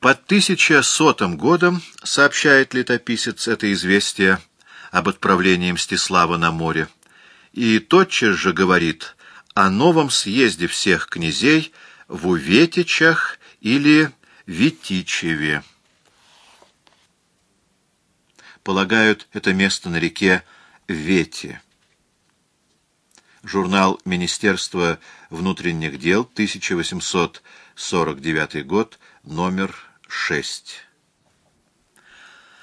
Под 1100 годом, сообщает летописец это известие об отправлении Мстислава на море, и тотчас же говорит о новом съезде всех князей в Уветичах или Витичеве. Полагают это место на реке Вети. Журнал Министерства внутренних дел, 1849 год, номер 6.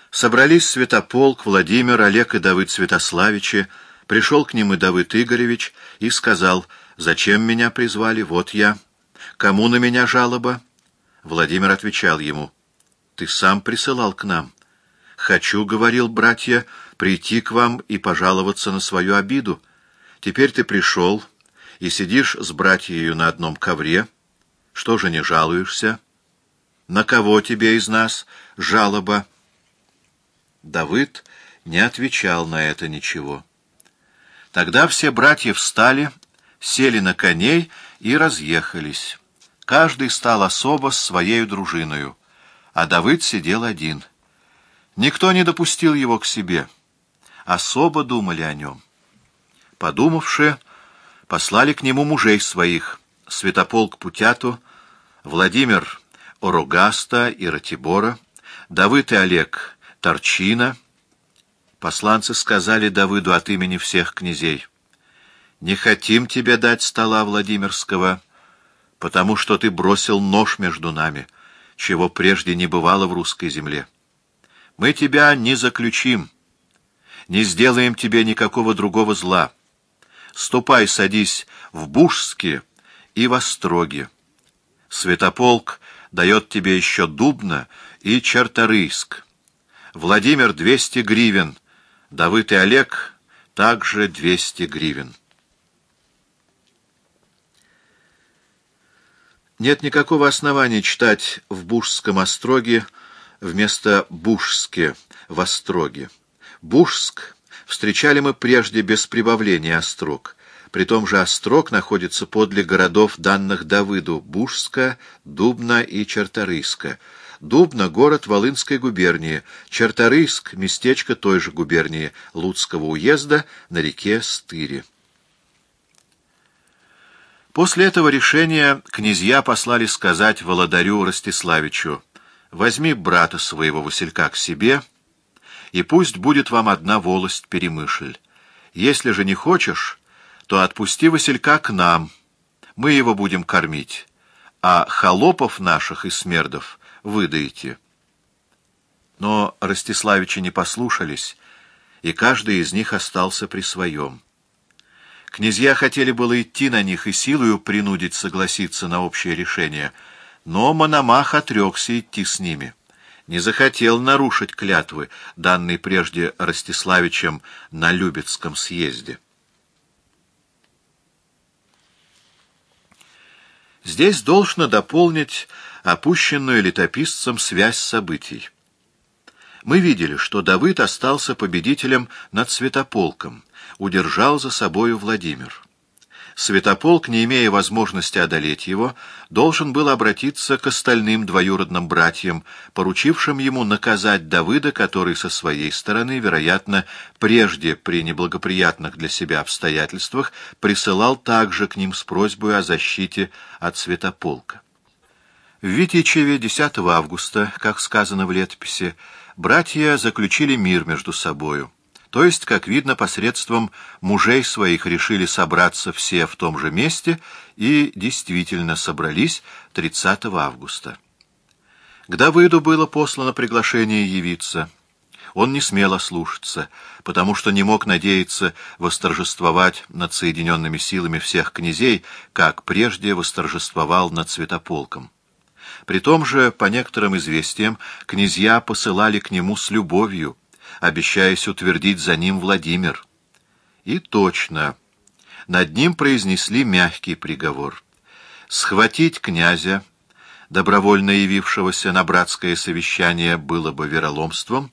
Собрались Святополк, Владимир, Олег и Давыд Святославичи. Пришел к ним и Давыд Игоревич и сказал, «Зачем меня призвали? Вот я. Кому на меня жалоба?» Владимир отвечал ему, «Ты сам присылал к нам. Хочу, — говорил братья, — прийти к вам и пожаловаться на свою обиду. Теперь ты пришел и сидишь с братьею на одном ковре. Что же не жалуешься? На кого тебе из нас жалоба?» Давыд не отвечал на это ничего. Тогда все братья встали, сели на коней и разъехались. Каждый стал особо с своей дружиною, а Давыд сидел один. Никто не допустил его к себе. Особо думали о нем. Подумавши, послали к нему мужей своих, Святополк Путяту, Владимир Орогаста и Ратибора, Давыд и Олег Торчина. Посланцы сказали Давыду от имени всех князей, «Не хотим тебе дать стола Владимирского, потому что ты бросил нож между нами, чего прежде не бывало в русской земле. Мы тебя не заключим, не сделаем тебе никакого другого зла. Ступай, садись в Бужске и в Остроге. Святополк дает тебе еще Дубна и Черторийск. Владимир — двести гривен, Давыд и Олег — также двести гривен. Нет никакого основания читать в Бужском остроге вместо Бужске в остроге. Бужск встречали мы прежде без прибавления острог. При том же острог находится подле городов, данных Давыду, Бужска, Дубна и Черторийска. Дубна — город Волынской губернии, Черторийск — местечко той же губернии, Луцкого уезда на реке Стыре. После этого решения князья послали сказать Володарю Ростиславичу, «Возьми брата своего Василька к себе, и пусть будет вам одна волость Перемышль. Если же не хочешь, то отпусти Василька к нам, мы его будем кормить, а холопов наших и смердов выдаете». Но Ростиславичи не послушались, и каждый из них остался при своем. Князья хотели было идти на них и силою принудить согласиться на общее решение, но Мономах отрекся идти с ними. Не захотел нарушить клятвы, данные прежде Ростиславичем на Любецком съезде. Здесь должно дополнить опущенную летописцем связь событий. Мы видели, что Давыд остался победителем над Святополком, удержал за собою Владимир. Святополк, не имея возможности одолеть его, должен был обратиться к остальным двоюродным братьям, поручившим ему наказать Давыда, который со своей стороны, вероятно, прежде при неблагоприятных для себя обстоятельствах присылал также к ним с просьбой о защите от Святополка. В Витичеве 10 августа, как сказано в летописи, братья заключили мир между собою. То есть, как видно, посредством мужей своих решили собраться все в том же месте и действительно собрались 30 августа. К Давыду было послано приглашение явиться. Он не смел ослушаться, потому что не мог надеяться восторжествовать над соединенными силами всех князей, как прежде восторжествовал над Святополком. При том же, по некоторым известиям, князья посылали к нему с любовью, обещаясь утвердить за ним Владимир. И точно, над ним произнесли мягкий приговор. Схватить князя, добровольно явившегося на братское совещание, было бы вероломством,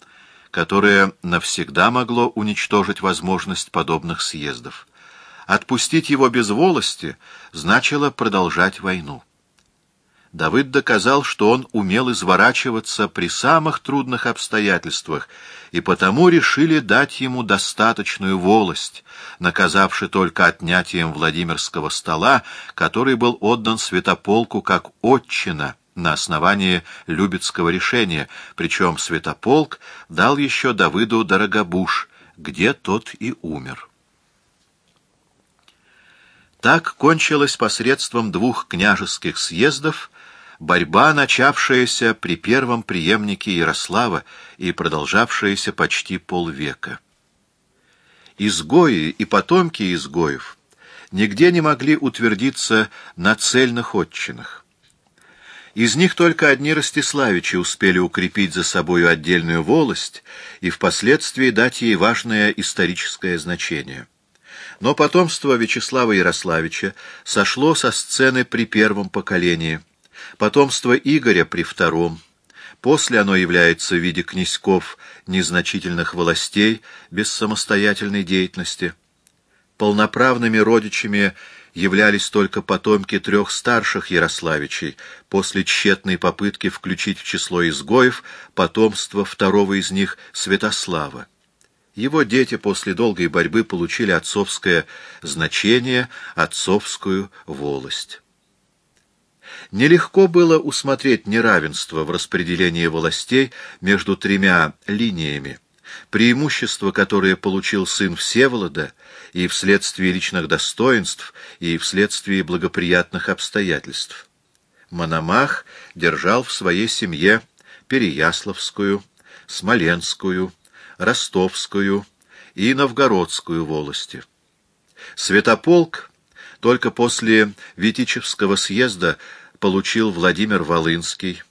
которое навсегда могло уничтожить возможность подобных съездов. Отпустить его без волости значило продолжать войну. Давыд доказал, что он умел изворачиваться при самых трудных обстоятельствах, и потому решили дать ему достаточную волость, наказавши только отнятием Владимирского стола, который был отдан Святополку как отчина на основании Любецкого решения, причем Святополк дал еще Давыду Дорогобуш, где тот и умер. Так кончилась посредством двух княжеских съездов борьба, начавшаяся при первом преемнике Ярослава и продолжавшаяся почти полвека. Изгои и потомки изгоев нигде не могли утвердиться на цельных отчинах. Из них только одни Ростиславичи успели укрепить за собою отдельную волость и впоследствии дать ей важное историческое значение. Но потомство Вячеслава Ярославича сошло со сцены при первом поколении – Потомство Игоря при втором. После оно является в виде князьков незначительных властей без самостоятельной деятельности. Полноправными родичами являлись только потомки трех старших Ярославичей, после тщетной попытки включить в число изгоев потомство второго из них Святослава. Его дети после долгой борьбы получили отцовское значение, отцовскую волость. Нелегко было усмотреть неравенство в распределении властей между тремя линиями, преимущество, которое получил сын Всеволода и вследствие личных достоинств, и вследствие благоприятных обстоятельств. Мономах держал в своей семье Переяславскую, Смоленскую, Ростовскую и Новгородскую волости. Святополк только после Витичевского съезда получил Владимир Волынский.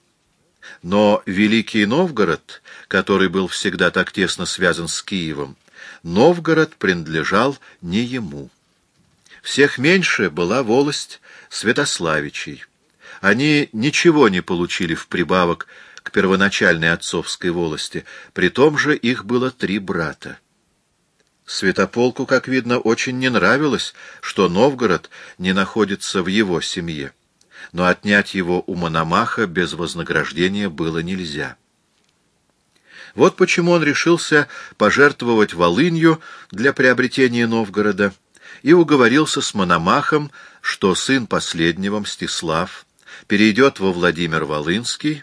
Но Великий Новгород, который был всегда так тесно связан с Киевом, Новгород принадлежал не ему. Всех меньше была волость Святославичей. Они ничего не получили в прибавок к первоначальной отцовской волости, при том же их было три брата. Святополку, как видно, очень не нравилось, что Новгород не находится в его семье но отнять его у Мономаха без вознаграждения было нельзя. Вот почему он решился пожертвовать Волынью для приобретения Новгорода и уговорился с Мономахом, что сын последнего, Мстислав, перейдет во Владимир Волынский,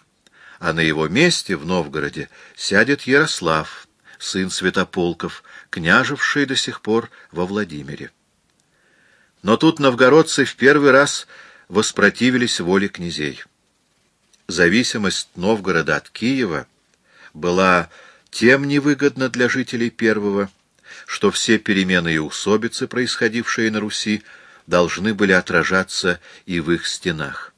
а на его месте в Новгороде сядет Ярослав, сын Святополков, княжевший до сих пор во Владимире. Но тут новгородцы в первый раз воспротивились воле князей. Зависимость Новгорода от Киева была тем невыгодна для жителей первого, что все перемены и усобицы, происходившие на Руси, должны были отражаться и в их стенах.